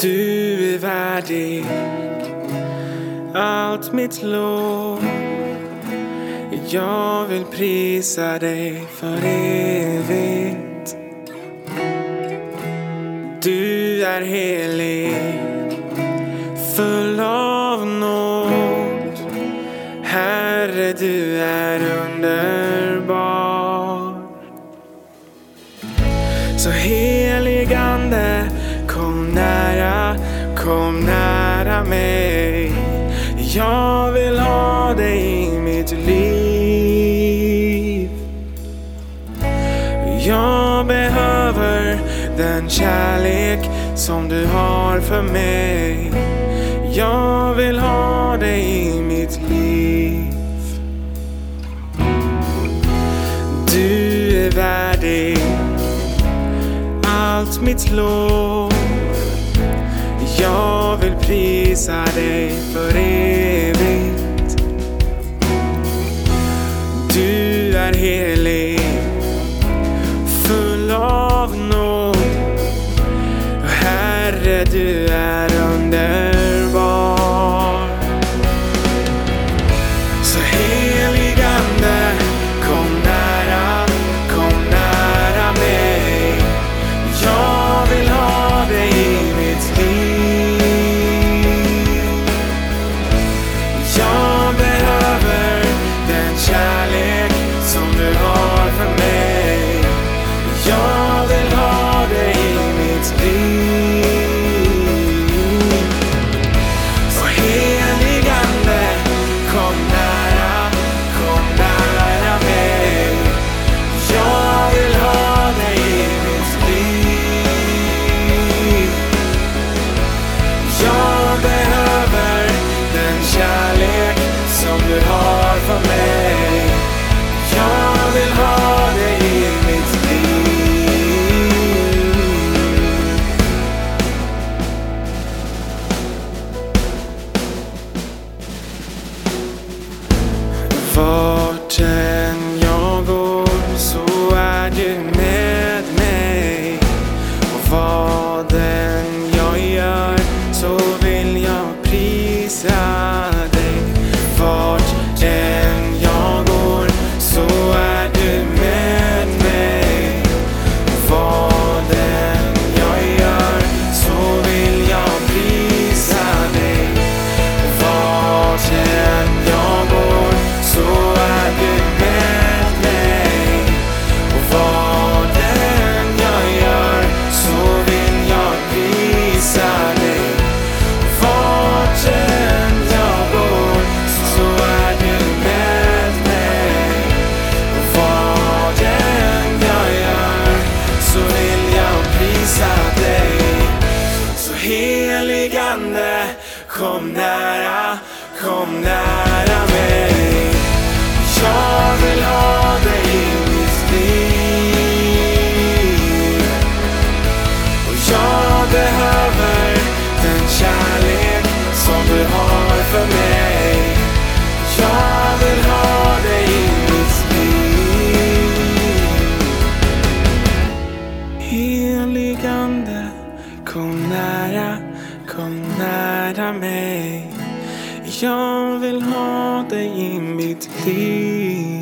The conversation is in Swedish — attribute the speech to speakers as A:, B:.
A: Du är värdig allt mitt lov. Jag vill prisa dig för evigt. Du är helig, full av nåd. Herre, du är underbar. Så helig kom nära, kom nära mig. Jag vill ha dig i mitt liv. Jag behöver den kärlek som du har för mig. Jag vill ha dig i mitt liv. Du är värdig allt mitt lov. Jag vill prisa dig för evigt. Du är helig, full av nåd. Herre, du är så är helig kom nära, kom nära mig. Jag vill ha Jag vill ha dig i mitt liv.